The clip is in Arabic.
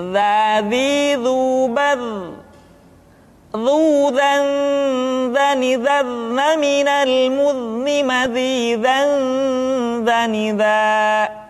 ذا ذي ذو بذ ذو ذنذن ذذ من المذن مذي ذنذن ذا